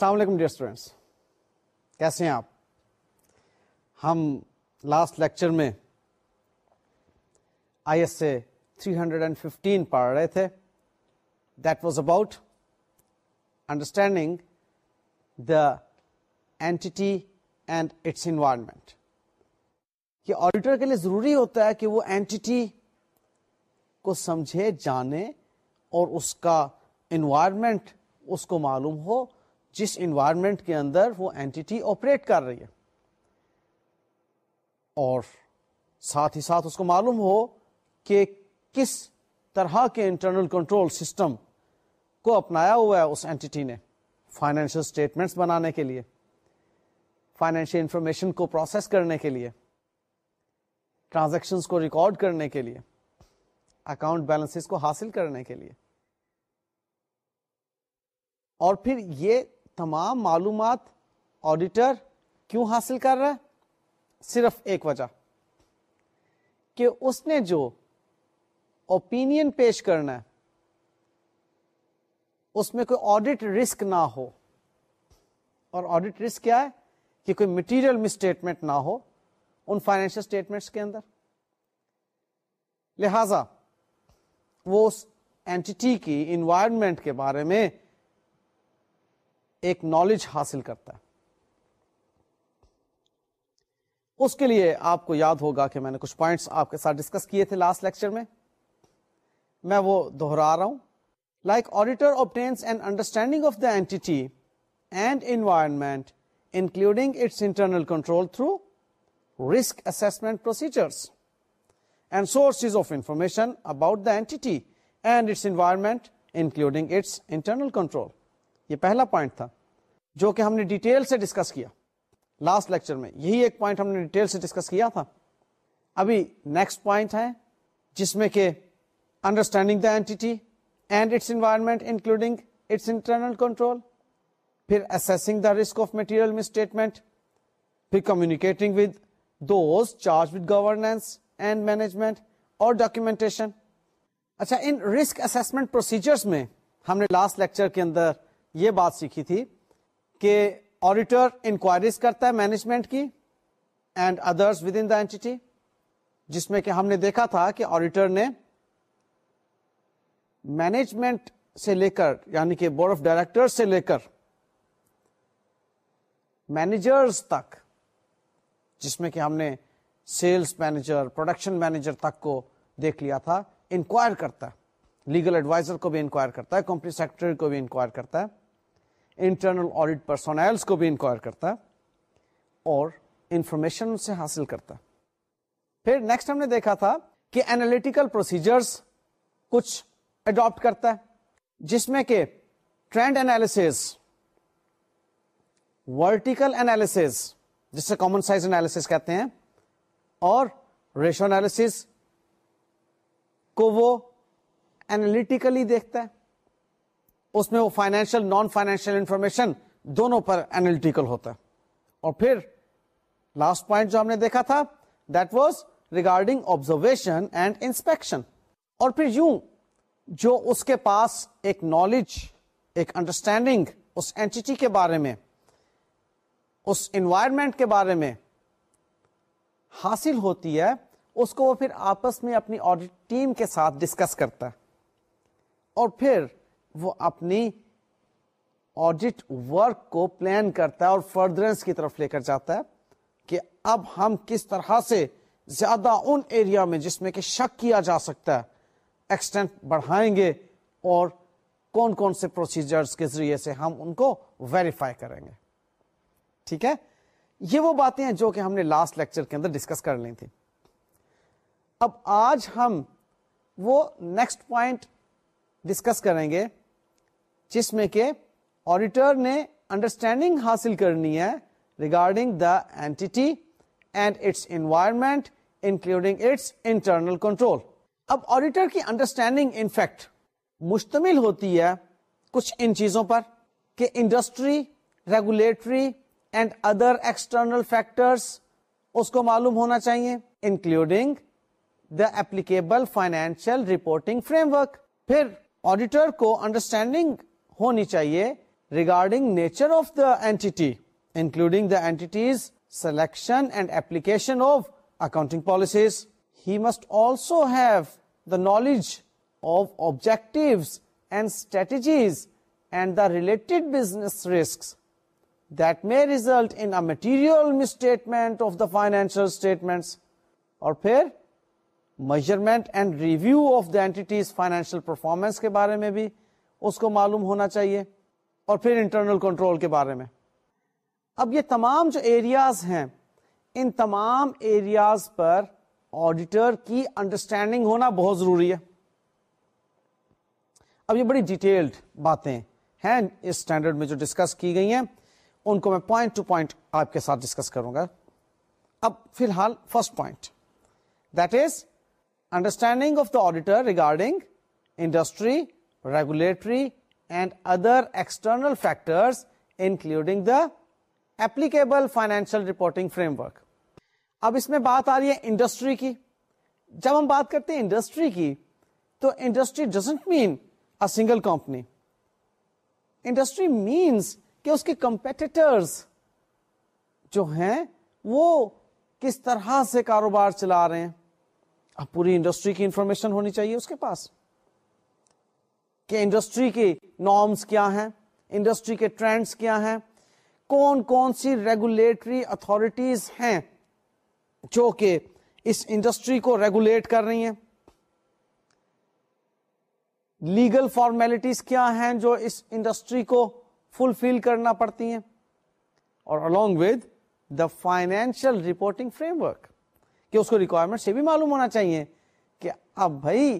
السلام علیکم dear students کیسے ہیں آپ؟ ہم لاسٹ لیکچر میں I S A three hundred and fifteen پڑھ رہے تھے۔ That was about understanding the entity and its environment کہ آڈیٹر کے لیے ضروری ہوتا ہے کہ وہ اینٹی کو سمجھے، جانے اور اس کا انوائرمنٹ اس کو معلوم ہو۔ جس انوائرمنٹ کے اندر وہ اینٹی آپریٹ کر رہی ہے۔ اور ساتھ ہی ساتھ اس کو معلوم ہو کہ کس طرح کے انٹرنل کنٹرول سسٹم کو اپنایا ہوا ہے اس اینٹی نے فائنینشیل اسٹیٹمنٹس بنانے کے لیے فائنینشیل انفارمیشن کو پروسیس کرنے کے لیے ٹرانزیکشن کو ریکارڈ کرنے کے لیے اکاؤنٹ بیلنس کو حاصل کرنے کے لیے۔ اور پھر یہ تمام معلومات آڈیٹر کیوں حاصل کر رہا ہے؟ صرف ایک وجہ، کہ اس نے جو اوپینین پیش کرنا ہے، اس میں کوئی آڈیٹ رسک نہ ہو۔ اور آڈیٹ رسک کیا ہے؟ کہ کوئی مٹیریل مسٹیٹمنٹ نہ ہو ان فائنینشل اسٹیٹمنٹس کے اندر۔ لہذا، وہ اس اینٹی کی انوائرمنٹ کے بارے میں ایک نالج حاصل کرتا ہے۔ اس کے لیے آپ کو یاد ہوگا کہ میں نے کچھ پوائنٹس آپ کے ساتھ ڈسکس کیے تھے لاسٹ لیکچر میں۔ میں وہ دوہرا رہا ہوں۔ Like auditor obtains and understanding of the entity and environment including its internal control through risk assessment procedures and sources of information about the entity and its environment including its internal control یہ پہلا point تھا جو کہ ہم نے detail سے discuss کیا last lecture میں۔ یہی ایک پوائنٹ ہم نے ڈیٹیل سے ڈسکس کیا تھا۔ ابھی نیکسٹ پوائنٹ ہے جس میں کہ understanding the entity and its environment including its internal control پھر assessing the risk of material statement پھر communicating with those charge with governance and management اور ڈاکومینٹیشن اچھا ان رسک اسسمنٹ پروسیجرس میں ہم نے لاسٹ لیکچر کے اندر یہ بات سیکھی تھی کہ آڈیٹر انکوائریز کرتا ہے مینجمنٹ کی and others with in the entity جس میں کہ ہم نے دیکھا تھا کہ آڈیٹر نے مینجمنٹ سے لے کر یعنی کہ بورڈ آف ڈائریکٹر سے لے کر مینیجرز تک، جس میں کہ ہم نے سیلس مینیجر پروڈکشن مینیجر تک کو دیکھ لیا تھا انکوائر کرتا ہے۔ لیگل ایڈوائزر کو بھی انکوائر کرتا ہے کمپنی سیکرٹری کو بھی انکوائر کرتا ہے۔ انٹرنل آڈیٹ پرسونلس کو بھی انکوائر کرتا ہے اور انفارمیشن سے حاصل کرتا۔ پھر نیکسٹ ہم نے دیکھا تھا کہ اینالیٹیکل پروسیجرز کچھ اڈاپٹ کرتا ہے، جس میں کہ ٹرینڈ اینالس ورٹیکل اینالس جس سے کامن سائز اینالس کہتے ہیں، اور ریشو اینالس کو وہ اینالیٹیکلی دیکھتا ہے۔ اس میں وہ فائنینشیل نان فائنینشیل انفارمیشن دونوں پر اینالٹیکل ہوتا ہے۔ اور پھر لاسٹ پوائنٹ جو ہم نے دیکھا تھا that was regarding observation and inspection اور پھر یوں جو اس کے پاس ایک نالج ایک انڈرسٹینڈنگ اس اینٹی کے بارے میں، اس انوائرمنٹ کے بارے میں حاصل ہوتی ہے، اس کو وہ پھر آپس میں اپنی آڈیٹ ٹیم کے ساتھ ڈسکس کرتا ہے۔ اور پھر وہ اپنی آڈٹ ورک کو پلان کرتا ہے اور فردرنس کی طرف لے کر جاتا ہے کہ اب ہم کس طرح سے زیادہ ان ایریا میں جس میں کہ شک کیا جا سکتا ہے ایکسٹینٹ بڑھائیں گے اور کون کون سے پروسیجرز کے ذریعے سے ہم ان کو ویریفائی کریں گے۔ ٹھیک ہے؟ یہ وہ باتیں ہیں جو کہ ہم نے لاسٹ لیکچر کے اندر ڈسکس کر لی تھی۔ اب آج ہم وہ نیکسٹ پوائنٹ ڈسکس کریں گے۔ جس میں کہ آڈیٹر نے انڈرسٹینڈنگ حاصل کرنی ہے regarding the entity and its environment including its internal control اب آڈیٹر کی انڈرسٹینڈنگ انفیکٹ مشتمل ہوتی ہے کچھ ان چیزوں پر کہ industry regulatory and other external factors اس کو معلوم ہونا چاہیے including the applicable financial reporting framework پھر آڈیٹر کو انڈرسٹینڈنگ ہونی چاہیے regarding nature of the entity including the entity's selection and application of accounting policies he must also have the knowledge of objective and strategies and the related business risk that may result in material statement of the financial statement اور پھر measurement and review of the entity's financial performance کے بارے میں بھی اس کو معلوم ہونا چاہیے اور پھر انٹرنل کنٹرول کے بارے میں۔ اب یہ تمام جو ایریاز ہیں، ان تمام ایریاز پر آڈیٹر کی انڈرسٹینڈنگ ہونا بہت ضروری ہے۔ اب یہ بڑی ڈیٹیلڈ باتیں ہیں، اس اسٹینڈرڈ میں جو ڈسکس کی گئی ہیں، ان کو میں پوائنٹ ٹو پوائنٹ آپ کے ساتھ ڈسکس کروں گا۔ اب فی الحال first point that is understanding of the auditor regarding industry regulatory and other external factors including the applicable financial reporting framework اب اس میں بات آ رہی ہے انڈسٹری کی۔ جب ہم بات کرتے ہیں انڈسٹری کی، تو industry doesn't mean a single company industry means کہ اس کے کمپیٹیٹرز جو ہیں، وہ کس طرح سے کاروبار چلا رہے ہیں۔ اب پوری انڈسٹری کی انفارمیشن ہونی چاہیے اس کے پاس۔ کہ انڈسٹری کی نارمس کیا ہیں انڈسٹری کے ٹرینڈس کیا ہیں، کون کون سی ریگولیٹری اتارٹیز ہیں جو کہ اس انڈسٹری کو ریگولیٹ کر رہی ہیں لیگل فارمیلٹیز کیا ہیں جو اس انڈسٹری کو فلفل کرنا پڑتی ہیں، اور along with the financial reporting framework کہ اس کو ریکوائرمنٹ سے بھی معلوم ہونا چاہیے کہ اب بھائی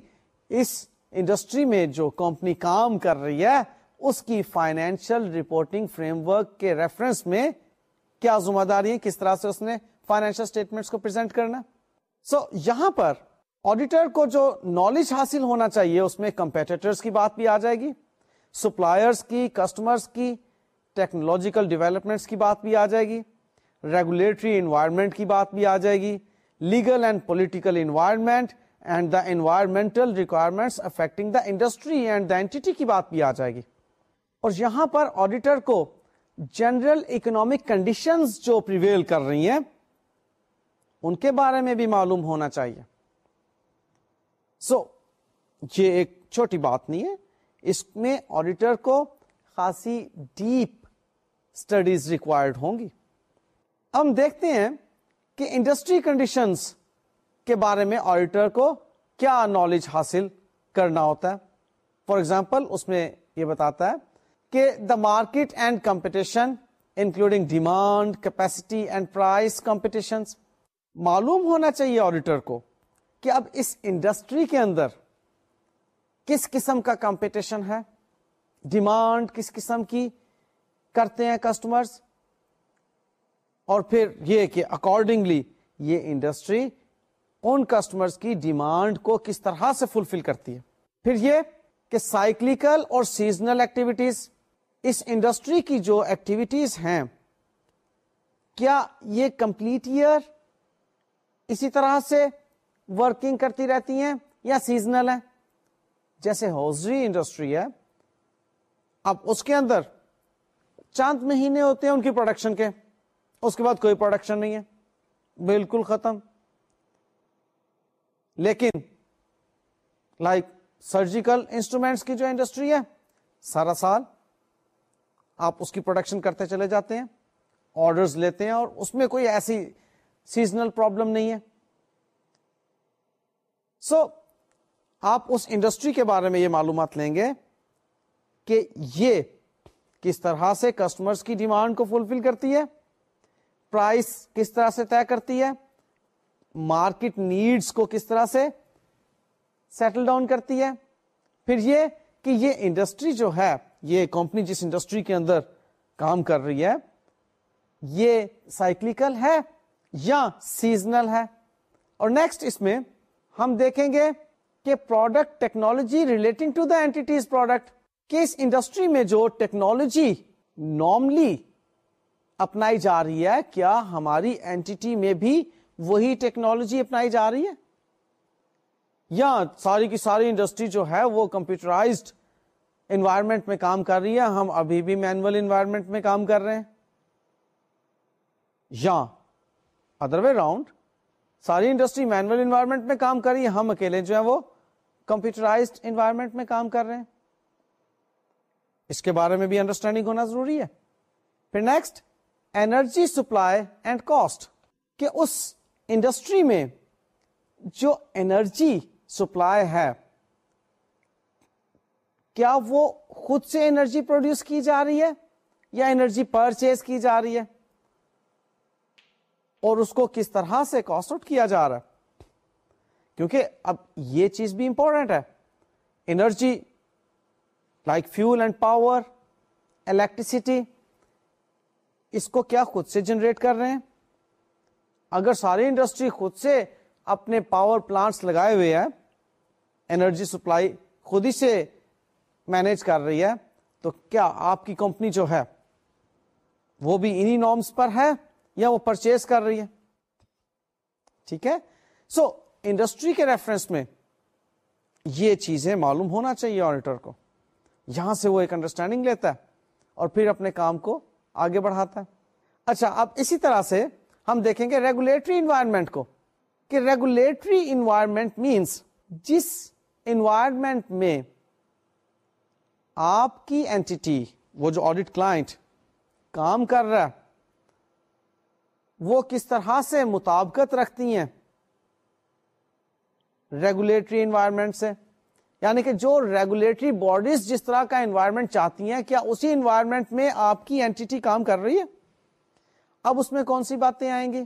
اس انڈسٹری میں جو کمپنی کام کر رہی ہے اس کی فائنینشیل رپورٹنگ فریم ورک کے ریفرنس میں کیا ذمہ داری ہے؟ کس طرح سے اس نے فائنینشیل اسٹیٹمنٹس کو پرزینٹ کرنا؟ سو so, یہاں پر آڈیٹر کو جو نالج حاصل ہونا چاہیے اس میں کمپیٹیٹرس کی بات بھی آ جائے گی سپلائرس کی کسٹمرس کی ٹیکنالوجیکل ڈیولپمنٹس کی بات بھی آ جائے گی ریگولیٹری انوائرمنٹ کی بات بھی آ جائے گی legal and political environment and the environmental requirement affecting the industry and the entity کی بات بھی آ جائے گی۔ اور یہاں پر آڈیٹر کو جنرل اکنامک کنڈیشن جو پریویل کر رہی ہیں ان کے بارے میں بھی معلوم ہونا چاہیے۔ سو so, یہ ایک چھوٹی بات نہیں ہے۔ اس میں آڈیٹر کو خاصی ڈیپ اسٹڈیز ریکوائرڈ ہوں گی۔ ہم دیکھتے ہیں کہ انڈسٹری کنڈیشنز کے بارے میں آڈیٹر کو کیا نالج حاصل کرنا ہوتا ہے؟ فار ایگزامپل اس میں یہ بتاتا ہے کہ the market and competition including demand capacity and price competition معلوم ہونا چاہیے آڈیٹر کو کہ اب اس انڈسٹری کے اندر کس قسم کا کمپٹیشن ہے؟ ڈیمانڈ کس قسم کی کرتے ہیں کسٹمرز اور پھر یہ کہ اکارڈنگلی یہ انڈسٹری ان کسٹمرز کی ڈیمانڈ کو کس طرح سے فلفل کرتی ہے؟ پھر یہ کہ سائکلیکل اور سیزنل ایکٹیویٹیز اس انڈسٹری کی جو ایکٹیویٹیز ہیں، کیا یہ کمپلیٹ ایئر اسی طرح سے ورکنگ کرتی رہتی ہیں یا سیزنل ہے جیسے ہوزری انڈسٹری ہے، اب اس کے اندر چاند مہینے ہوتے ہیں ان کی پروڈکشن کے، اس کے بعد کوئی پروڈکشن نہیں ہے، بالکل ختم۔ لیکن لائک سرجیکل انسٹرومینٹس کی جو انڈسٹری ہے سارا سال آپ اس کی پروڈکشن کرتے چلے جاتے ہیں آرڈرز لیتے ہیں اور اس میں کوئی ایسی سیزنل پرابلم نہیں ہے۔ سو so, آپ اس انڈسٹری کے بارے میں یہ معلومات لیں گے کہ یہ کس طرح سے کسٹمرز کی ڈیمانڈ کو فلفل کرتی ہے پرائس کس طرح سے طے کرتی ہے مارکیٹ نیڈس کو کس طرح سے سیٹل ڈاؤن کرتی ہے؟ پھر یہ کہ یہ انڈسٹری جو ہے، یہ کمپنی جس انڈسٹری کے اندر کام کر رہی ہے، یہ سائکلیکل ہے یا سیزنل ہے؟ اور نیکسٹ اس میں ہم دیکھیں گے کہ product technology relating to the entity's product کہ اس انڈسٹری میں جو ٹیکنالوجی نارملی اپنائی جا رہی ہے، کیا ہماری اینٹی میں بھی وہی ٹیکنالوجی اپنائی جا رہی ہے؟ یا ساری کی ساری انڈسٹری جو ہے وہ کمپیوٹرائزڈ انوائرمنٹ میں کام کر رہی ہے؟ ہم ابھی بھی مینوئل انوائرمنٹ میں کام کر رہے ہیں۔ یا ادر وے راؤنڈ ساری انڈسٹری مینوئل انوائرمنٹ میں کام کر رہی ہے، ہم اکیلے جو ہے وہ کمپیوٹرائزڈ انوائرمنٹ میں کام کر رہے ہیں۔ اس کے بارے میں بھی انڈرسٹینڈنگ ہونا ضروری ہے۔ پھر next energy supply and cost کہ اس انڈسٹری میں جو انرجی سپلائی ہے، کیا وہ خود سے انرجی پروڈیوس کی جا رہی ہے یا انرجی پرچیز کی جا رہی ہے؟ اور اس کو کس طرح سے کاسٹ آؤٹ کیا جا رہا ہے؟ کیونکہ اب یہ چیز بھی امپورٹنٹ ہے۔ Energy like fuel and power electricity اس کو کیا خود سے جنریٹ کر رہے ہیں؟ اگر ساری انڈسٹری خود سے اپنے پاور پلانٹس لگائے ہوئے ہیں، انرجی سپلائی خود ہی سے مینج کر رہی ہے، تو کیا آپ کی کمپنی جو ہے، وہ بھی انہی نارمس پر ہے یا وہ پرچیز کر رہی ہے؟ ٹھیک ہے؟ سو، انڈسٹری کے ریفرنس میں یہ چیزیں معلوم ہونا چاہیے آڈیٹر کو۔ یہاں سے وہ ایک انڈرسٹینڈنگ لیتا ہے اور پھر اپنے کام کو آگے بڑھاتا ہے۔ اچھا اب اسی طرح سے ہم دیکھیں گے ریگولیٹری انوائرمنٹ کو کہ ریگولیٹری انوائرمنٹ مینس جس انوائرمنٹ میں آپ کی اینٹی وہ جو آڈیٹ کلائنٹ کام کر رہا ہے، وہ کس طرح سے مطابقت رکھتی ہیں ریگولیٹری انوائرمنٹ سے؟ یعنی کہ جو ریگولیٹری باڈیز جس طرح کا انوائرمنٹ چاہتی ہیں، کیا اسی انوائرمنٹ میں آپ کی اینٹی کام کر رہی ہے؟ اب اس میں کون سی باتیں آئیں گی؟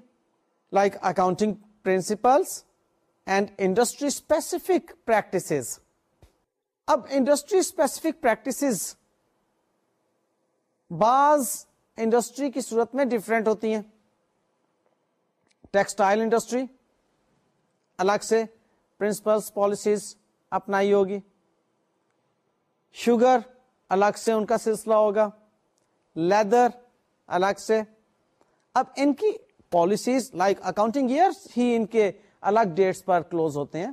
Like accounting principles and industry specific practice اب انڈسٹری اسپیسیفک پریکٹس بعض انڈسٹری کی صورت میں ڈفرینٹ ہوتی ہیں۔ ٹیکسٹائل انڈسٹری الگ سے پرنسپلس پالیسیز اپنائی ہوگی۔ شوگر الگ سے ان کا سلسلہ ہوگا۔ لیدر الگ سے اب ان کی پالیسیز لائک اکاؤنٹنگ ایئر ہی ان کے الگ ڈیٹس پر کلوز ہوتے ہیں۔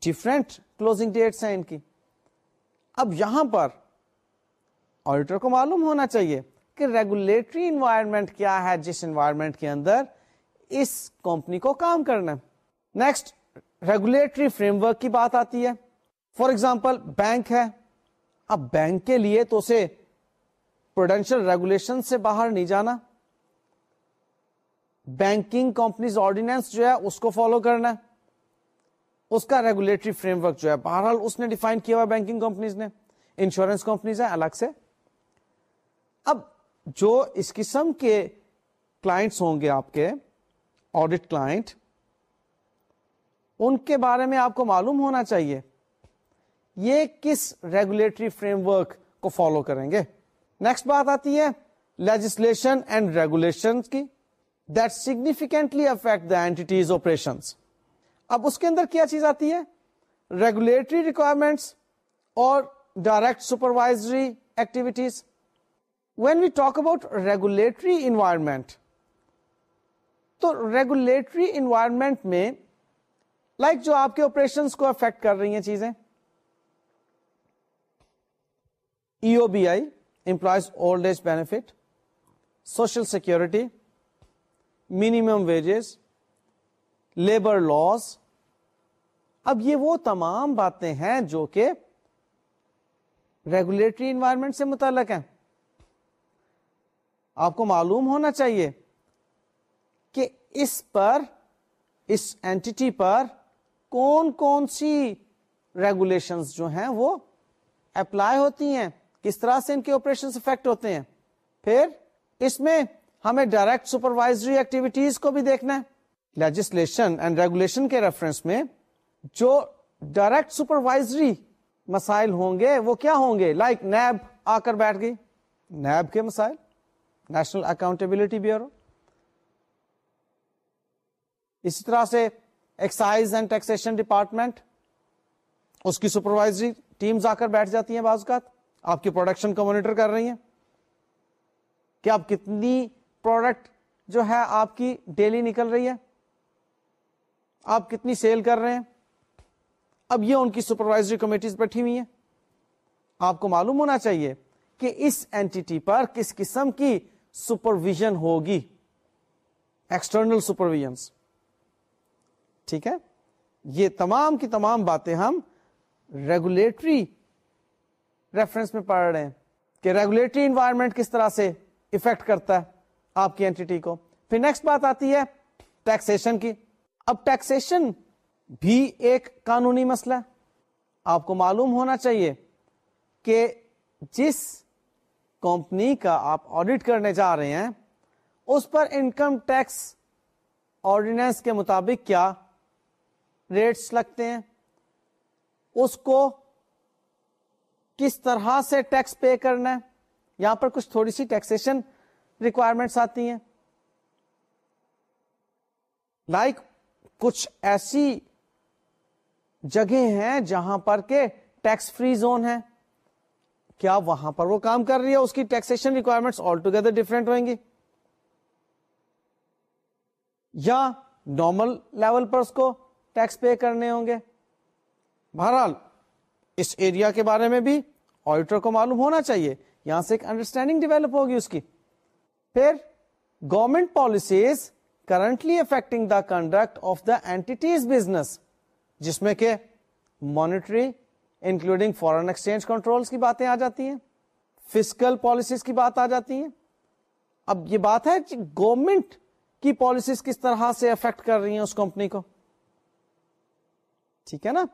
ڈفرینٹ کلوزنگ ڈیٹس ہیں ان کی۔ اب یہاں پر آڈیٹر کو معلوم ہونا چاہیے کہ ریگولیٹری انوائرمنٹ کیا ہے، جس انوائرمنٹ کے اندر اس کمپنی کو کام کرنا نیکسٹ ریگولیٹری فریم ورک کی بات آتی ہے۔ فار ایگزامپل بینک ہے۔ اب بینک کے لیے تو اسے پروڈینشل ریگولیشن سے باہر نہیں جانا۔ بینکنگ کمپنیز آرڈیننس جو ہے اس کو فالو کرنا۔ ہے اس کا ریگولیٹری فریم ورک جو ہے، بہرحال اس نے ڈیفائن کیا ہوا بینکنگ کمپنیز نے۔ انشورنس کمپنیز ہیں الگ سے۔ اب جو اس قسم کے کلائنٹس ہوں گے آپ کے، آڈٹ کلائنٹ، ان کے بارے میں آپ کو معلوم ہونا چاہیے۔ یہ کس ریگولیٹری فریم ورک کو فالو کریں گے؟ نیکسٹ بات آتی ہے لیجسلیشن اینڈ ریگولیشن کی that significantly affect the entity's operation اب اس کے اندر کیا چیز آتی ہے ریگولیٹری ریکوائرمنٹس اور direct supervisory activities when we talk about regulatory environment تو ریگولیٹری انوائرمنٹ میں لائک like جو آپ کے آپریشن کو افیکٹ کر رہی ہیں چیزیں E O B I employees old age benefit social security minimum wages labour laws اب یہ وہ تمام باتیں ہیں جو کہ ریگولیٹری انوائرمنٹ سے متعلق ہیں۔ آپ کو معلوم ہونا چاہیے کہ اس پر، اس اینٹی پر کون کون سی ریگولیشن جو ہیں وہ اپلائی ہوتی ہیں۔ کس طرح سے ان کے آپریشن افیکٹ ہوتے ہیں؟ پھر اس میں ہمیں ڈائریکٹ سپروائزری ایکٹیویٹیز کو بھی دیکھنا ہے۔ لیجسلیشن اینڈ ریگولیشن کے ریفرنس میں جو ڈائریکٹ سپروائزری مسائل ہوں گے، وہ کیا ہوں گے؟ لائک نیب آ کر بیٹھ گئی۔ نیب کے مسائل؟ نیشنل اکاؤنٹیبلٹی بیورو اسی طرح سے ایکسائز اینڈ ٹیکسیشن ڈپارٹمنٹ اس کی سپروائزری ٹیمز آ کر بیٹھ جاتی ہیں بعض اوقات۔ آپ کی پروڈکشن کو مانیٹر کر رہی ہیں؟ کہ آپ کتنی پروڈکٹ جو ہے آپ کی ڈیلی نکل رہی ہے؟ آپ کتنی سیل کر رہے ہیں؟ اب یہ ان کی سپروائزری کمیٹیز بیٹھی ہوئی ہیں۔ آپ کو معلوم ہونا چاہیے کہ اس اینٹی پر کس قسم کی سپرویژن ہوگی؟ ایکسٹرنل سپرویژنس ٹھیک ہے؟ یہ تمام کی تمام باتیں ہم ریگولیٹری ریفرنس میں پڑھ رہے ہیں کہ ریگولیٹری انوائرمنٹ کس طرح سے افیکٹ کرتا ہے آپ کی اینٹی کو۔ پھر نیکسٹ بات آتی ہے ٹیکسیشن کی۔ اب ٹیکسیشن بھی ایک قانونی مسئلہ ہے۔ آپ کو معلوم ہونا چاہیے کہ جس کمپنی کا آپ آڈٹ کرنے جا رہے ہیں، اس پر انکم ٹیکس آرڈیننس کے مطابق کیا ریٹس لگتے ہیں؟ اس کو کس طرح سے ٹیکس پے کرنا ہے؟ یہاں پر کچھ تھوڑی سی ٹیکسیشن ریکوائرمنٹس آتی ہیں۔ لائک like کچھ ایسی جگہ ہیں جہاں پر کے ٹیکس فری زون ہے کیا وہاں پر وہ کام کر رہی ہے؟ اس کی taxation requirements altogether different ہوئیں گی۔ یا نارمل لیول پر اس کو ٹیکس پے کرنے ہوں گے۔ بہرحال اس ایریا کے بارے میں بھی آڈیٹر کو معلوم ہونا چاہیے۔ یہاں سے ایک انڈرسٹینڈنگ ڈیولپ ہوگی اس کی۔ پھر government policies currently affecting the conduct of the entity's business جس میں کہ monetary including foreign exchange control کی باتیں آ جاتی ہیں۔ فزیکل پالیسیز کی بات آ جاتی ہیں۔ اب یہ بات ہے کہ گورنمنٹ کی پالیسیز کس طرح سے افیکٹ کر رہی ہیں اس کمپنی کو۔ ٹھیک ہے نا؟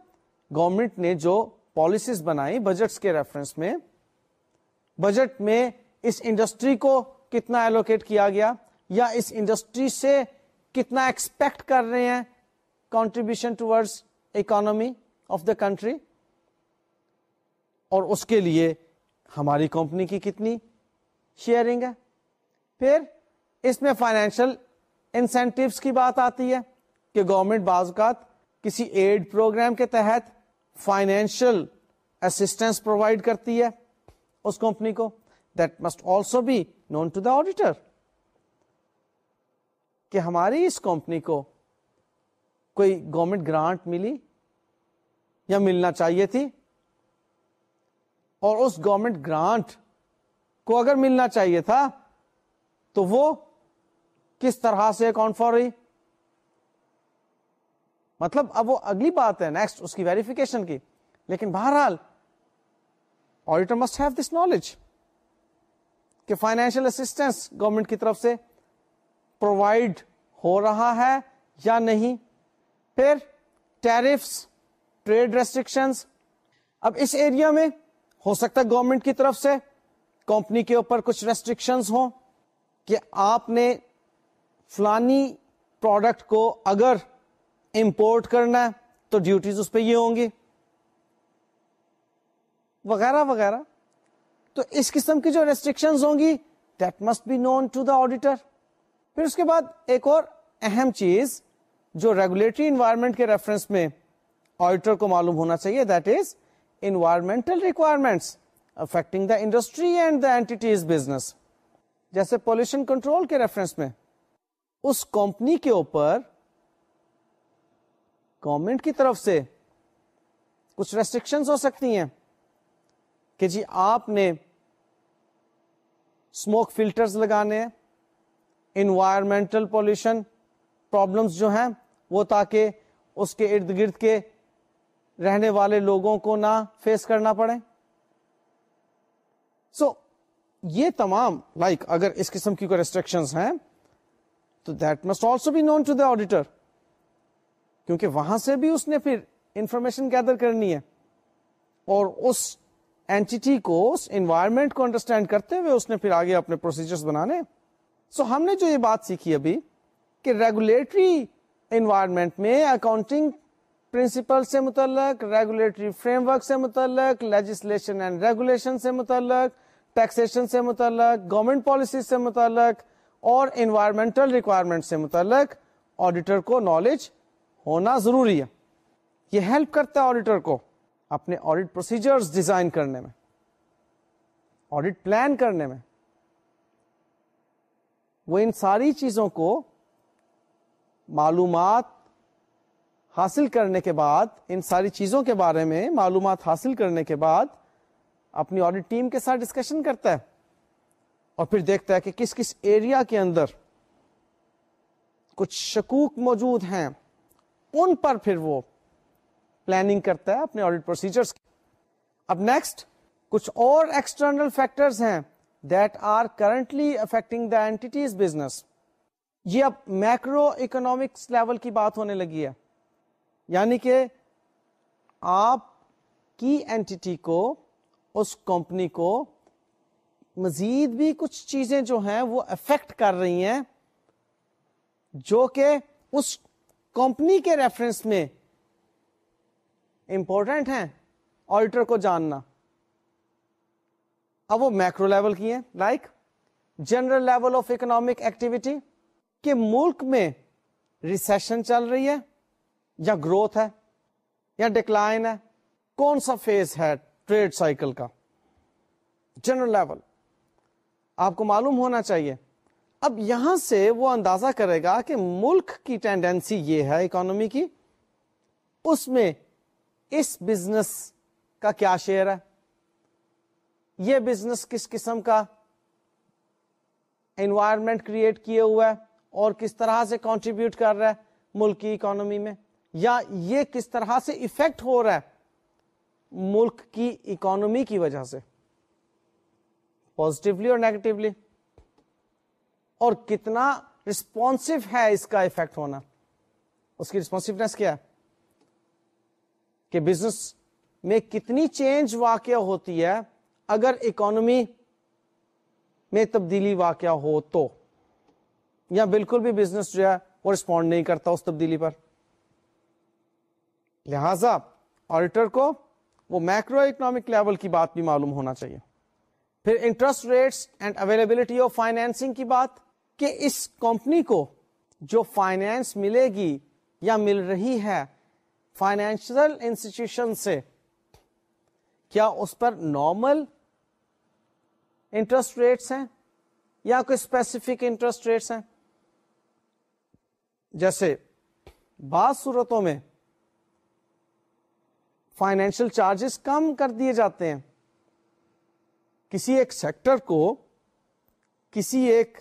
گورنمنٹ نے جو پالیسیز بنائی بجٹس کے ریفرنس میں. بجٹ میں اس انڈسٹری کو کتنا ایلوکیٹ کیا گیا یا اس انڈسٹری سے کتنا ایکسپیکٹ کر رہے ہیں contribution towards economy of the country اور اس کے لیے ہماری کمپنی کی کتنی شیئرنگ ہے؟ پھر اس میں فائنینشیل انسینٹیوس کی بات آتی ہے کہ گورنمنٹ بعض اوقات کسی ایڈ پروگرام کے تحت فائنینشیل اسٹینس پرووائڈ کرتی ہے اس کمپنی کو that must also be known to the auditor کہ ہماری اس کمپنی کو کوئی گورنمنٹ گرانٹ ملی یا ملنا چاہیے تھی، اور اس گورنمنٹ گرانٹ کو اگر ملنا چاہیے تھا تو وہ کس طرح سے اکاؤنٹ فار رہی؟ مطلب اب وہ اگلی بات ہے نیکسٹ اس کی ویریفیکیشن کی۔ لیکن بہرحال auditor must have this knowledge کہ فائنینشیل اسٹینس گورنمنٹ کی طرف سے پرووائڈ ہو رہا ہے یا نہیں۔ پھر ٹیرفس ٹریڈ ریسٹرکشن اب اس ایریا میں ہو سکتا ہے گورنمنٹ کی طرف سے کمپنی کے اوپر کچھ ریسٹرکشن ہوں کہ آپ نے فلانی پروڈکٹ کو اگر امپورٹ کرنا ہے، تو ڈیوٹیز اس پہ یہ ہوں گی۔ وغیرہ وغیرہ۔ تو اس قسم کی جو ریسٹرکشن ہوں گی that must be known to the auditor پھر اس کے بعد ایک اور اہم چیز جو ریگولیٹری انوائرمنٹ کے ریفرنس میں آڈیٹر کو معلوم ہونا چاہیے that is environmental requirements affecting the industry and the entity's business جیسے پولوشن کنٹرول کے ریفرنس میں، اس کمپنی کے اوپر گورمنٹ کی طرف سے کچھ ریسٹرکشن ہو سکتی ہیں کہ جی آپ نے اسموک فلٹرز لگانے ہیں انوائرمنٹل پولوشن پرابلمس جو ہیں وہ تاکہ اس کے ارد گرد کے رہنے والے لوگوں کو نہ فیس کرنا پڑے۔ سو so, یہ تمام لائک like, اگر اس قسم کی کوئی ریسٹرکشن ہیں تو that must also be known to the auditor کیونکہ وہاں سے بھی اس نے پھر انفارمیشن گیدر کرنی ہے۔ اور اس اینٹی کو اس انوائرمنٹ کو انڈرسٹینڈ کرتے ہوئے اس نے پھر آگے اپنے پروسیجر بنانے۔ سو so, ہم نے جو یہ بات سیکھی ابھی کہ ریگولیٹری انوائرمنٹ میں اکاؤنٹنگ پرنسپل سے متعلق ریگولیٹری فریم ورک سے متعلق لیجسلیشن اینڈ ریگولیشن سے متعلق ٹیکسیشن سے متعلق گورنمنٹ پالیسی سے متعلق اور انوائرمنٹل ریکوائرمنٹ سے متعلق آڈیٹر کو نالج ہونا ضروری ہے۔ یہ ہیلپ کرتا ہے آڈیٹر کو اپنے آڈیٹ پروسیجر ڈیزائن کرنے میں آڈیٹ پلان کرنے میں۔ وہ ان ساری چیزوں کو معلومات حاصل کرنے کے بعد، ان ساری چیزوں کے بارے میں معلومات حاصل کرنے کے بعد اپنی آڈیٹ ٹیم کے ساتھ ڈسکشن کرتا ہے۔ اور پھر دیکھتا ہے کہ کس کس ایریا کے اندر کچھ شکوک موجود ہیں۔ ان پر پھر وہ پلاننگ کرتا ہے اپنے آڈیٹ پروسیجرس کی۔ اب نیکسٹ کچھ اور ایکسٹرنل فیکٹرز ہیں that are currently affecting the entity's business یہ اب میکرو اکنامکس لیول کی بات ہونے لگی ہے۔ یعنی کہ آپ کی اینٹی کو، اس کمپنی کو مزید بھی کچھ چیزیں جو ہیں وہ افیکٹ کر رہی ہیں، جو کہ اس کمپنی کے ریفرنس میں امپورٹنٹ ہیں آڈیٹر کو جاننا۔ اب وہ میکرو لیول کی ہیں، like general level of economic activity, کہ ملک میں ریسیشن چل رہی ہے یا گروتھ ہے یا ڈکلائن ہے، کون سا فیز ہے ٹریڈ سائیکل کا؟ General level. آپ کو معلوم ہونا چاہیے اب یہاں سے وہ اندازہ کرے گا کہ ملک کی ٹینڈینسی یہ ہے اکانومی کی، اس میں اس بزنس کا کیا شیئر ہے؟ یہ بزنس کس قسم کا انوائرمنٹ کریٹ کیے ہوا ہے اور کس طرح سے کانٹریبیوٹ کر رہا ہے ملک کی اکانومی میں؟ یا یہ کس طرح سے افیکٹ ہو رہا ہے ملک کی اکانومی کی وجہ سے؟ پوزیٹولی اور نیگیٹولی اور کتنا رسپونسو ہے اس کا افیکٹ ہونا؟ اس کی رسپونسونیس کیا ہے؟ کہ بزنس میں کتنی چینج واقع ہوتی ہے، اگر اکانومی میں تبدیلی واقع ہو تو۔ یا بالکل بھی بزنس جو ہے، وہ رسپونڈ نہیں کرتا اس تبدیلی پر۔ لہذا آڈیٹر کو وہ میکرو اکنامک لیول کی بات بھی معلوم ہونا چاہیے۔ پھر interest rates and availability of financing کی بات کہ اس کمپنی کو جو فائنینس ملے گی یا مل رہی ہے فائنینشل انسٹیٹیوشن سے، کیا اس پر نارمل انٹرسٹ ریٹس ہیں یا کوئی اسپیسیفک انٹرسٹ ریٹس ہیں؟ جیسے بعض صورتوں میں فائنینشل چارجز کم کر دیے جاتے ہیں۔ کسی ایک سیکٹر کو کسی ایک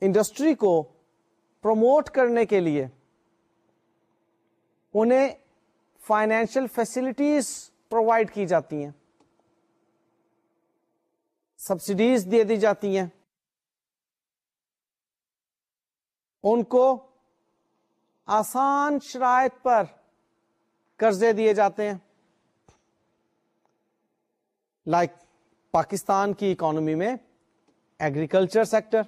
انڈسٹری کو پروموٹ کرنے کے لیے انہیں فائنینشل فیسلٹیز پرووائڈ کی جاتی ہیں۔ سبسڈیز دے دی جاتی ہیں۔ ان کو آسان شرائط پر قرضے دیے جاتے ہیں۔ لائک like پاکستان کی اکانومی میں ایگریکلچر سیکٹر۔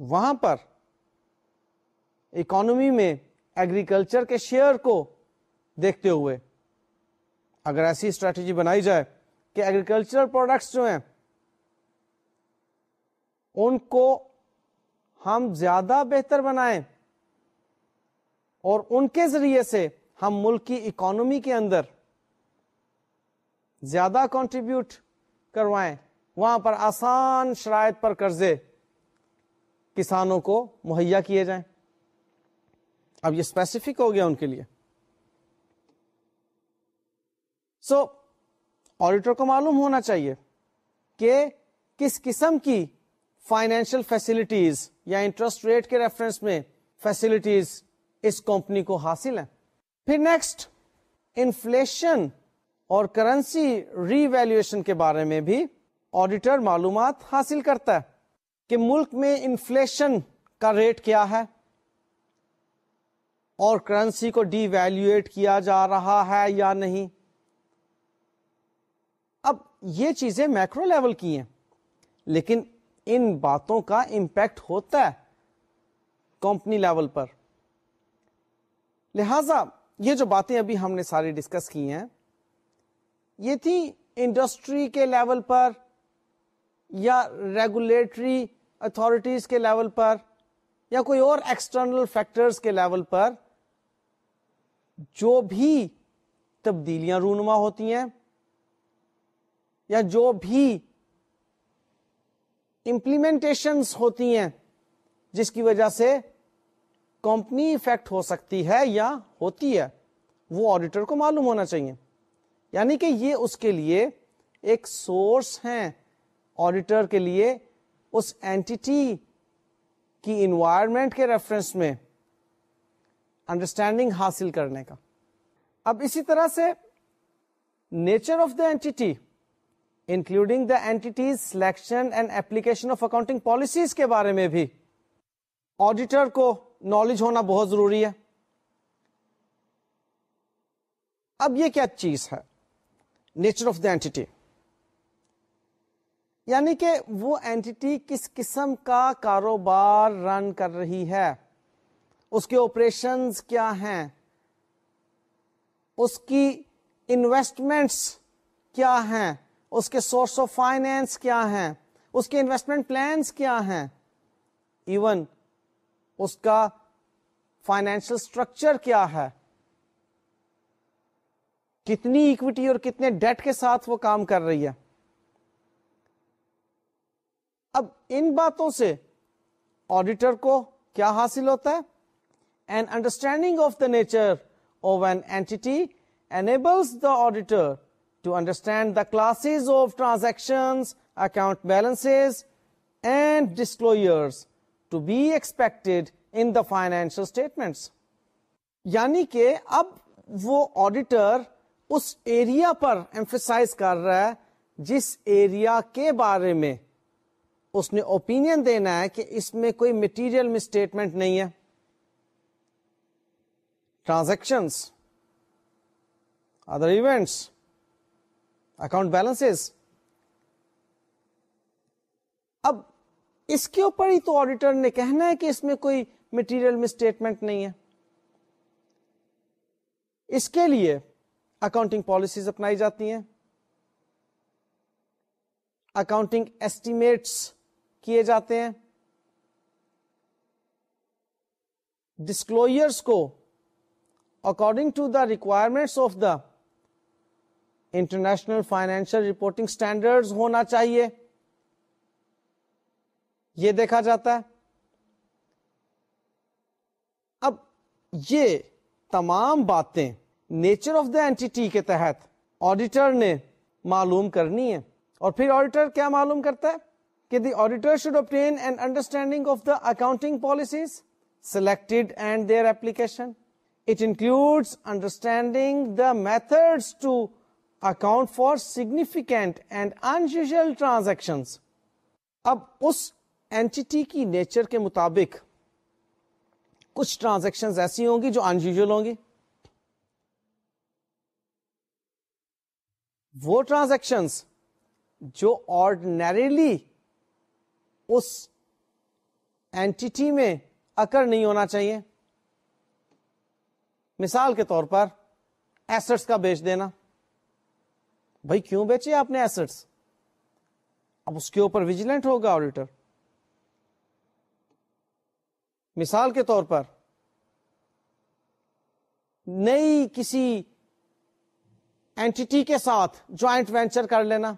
وہاں پر اکانومی میں ایگریکلچر کے شیئر کو دیکھتے ہوئے اگر ایسی اسٹریٹجی بنائی جائے کہ ایگریکلچر پروڈکٹس جو ہیں، ان کو ہم زیادہ بہتر بنائیں اور ان کے ذریعے سے ہم ملک کی اکانومی کے اندر زیادہ کنٹریبیوٹ کروائیں، وہاں پر آسان شرائط پر قرضے کسانوں کو مہیا کیے جائیں۔ اب یہ اسپیسیفک ہو گیا ان کے لیے۔ سو so, آڈیٹر کو معلوم ہونا چاہیے کہ کس قسم کی فائنینشیل فیسلٹیز یا انٹرسٹ ریٹ کے ریفرنس میں فیسلٹیز اس کمپنی کو حاصل ہیں۔ پھر نیکسٹ انفلیشن اور کرنسی ری ویلویشن کے بارے میں بھی آڈیٹر معلومات حاصل کرتا ہے۔ کہ ملک میں انفلیشن کا ریٹ کیا ہے اور کرنسی کو ڈی ویلویٹ کیا جا رہا ہے یا نہیں۔ اب یہ چیزیں میکرو لیول کی ہیں، لیکن ان باتوں کا امپیکٹ ہوتا ہے کمپنی لیول پر۔ لہذا یہ جو باتیں ابھی ہم نے ساری ڈسکس کی ہیں، یہ تھی انڈسٹری کے لیول پر یا ریگولیٹری اتارٹیز کے لیول پر یا کوئی اور ایکسٹرنل فیکٹرز کے لیول پر جو بھی تبدیلیاں رونما ہوتی ہیں یا جو بھی امپلیمنٹیشن ہوتی ہیں جس کی وجہ سے کمپنی افیکٹ ہو سکتی ہے یا ہوتی ہے، وہ آڈیٹر کو معلوم ہونا چاہیے۔ یعنی کہ یہ اس کے لیے ایک سورس ہے آڈیٹر کے لیے اس اینٹی کی انوائرمنٹ کے ریفرنس میں انڈرسٹینڈنگ حاصل کرنے کا۔ اب اسی طرح سے nature of the entity including the entity's selection and application of accounting policies کے بارے میں بھی آڈیٹر کو نالج ہونا بہت ضروری ہے۔ اب یہ کیا چیز ہے؟ نیچر آف دا اینٹی یعنی کہ وہ اینٹی کس قسم کا کاروبار رن کر رہی ہے؟ اس کے آپریشنز کیا ہیں؟ اس کی انویسٹمنٹس کیا ہیں؟ اس کے سورس آف فائنینس کیا ہیں؟ اس کے انویسٹمنٹ پلانس کیا ہیں؟ ایون اس کا فائنینشل اسٹرکچر کیا ہے؟ کتنی اکوٹی اور کتنے ڈیٹ کے ساتھ وہ کام کر رہی ہے؟ اب ان باتوں سے آڈیٹر کو کیا حاصل ہوتا ہے؟ An understanding of the nature of an entity enables the auditor to understand the classes of transaction account balance and disclosures to be expected in the financial statements یعنی کہ اب وہ آڈیٹر اس ایریا پر ایمفیسائز کر رہا ہے جس ایریا کے بارے میں اس نے اوپین دینا ہے کہ اس میں کوئی مٹیریل مسٹیٹمنٹ نہیں ہے۔ Transactions other events account balance اب اس کے اوپر ہی تو آڈیٹر نے کہنا ہے کہ اس میں کوئی مٹیریل مسٹیٹمنٹ نہیں ہے۔ اس کے لیے اکاؤنٹنگ پالیسیز اپنائی جاتی ہیں۔ اکاؤنٹنگ ایسٹیمیٹس کیے جاتے ہیں۔ ڈسکلوئرس کو according to the requirements of the international financial reporting standard ہونا چاہیے۔ یہ دیکھا جاتا ہے۔ اب یہ تمام باتیں نیچر آف دا اینٹی کے تحت آڈیٹر نے معلوم کرنی ہے اور پھر آڈیٹر کیا معلوم کرتا ہے؟ کہ the auditor should obtain an understanding of the accounting policies selected and their application it includes understanding the methods to account for significant and unusual transaction اب اس اینٹی کی نیچر کے مطابق کچھ ٹرانزیکشن ایسی ہوں گی جو انیوژل ہوں گی. وہ ٹرانزیکشن جو آرڈنریلی اس اینٹی میں اکر نہیں ہونا چاہیے۔ مثال کے طور پر ایسٹس کا بیچ دینا۔ بھائی کیوں بیچے آپ نے ایسٹس اب اس کے اوپر ویجیلنٹ ہوگا آڈیٹر مثال کے طور پر نئی کسی اینٹی کے ساتھ جوائنٹ وینچر کر لینا۔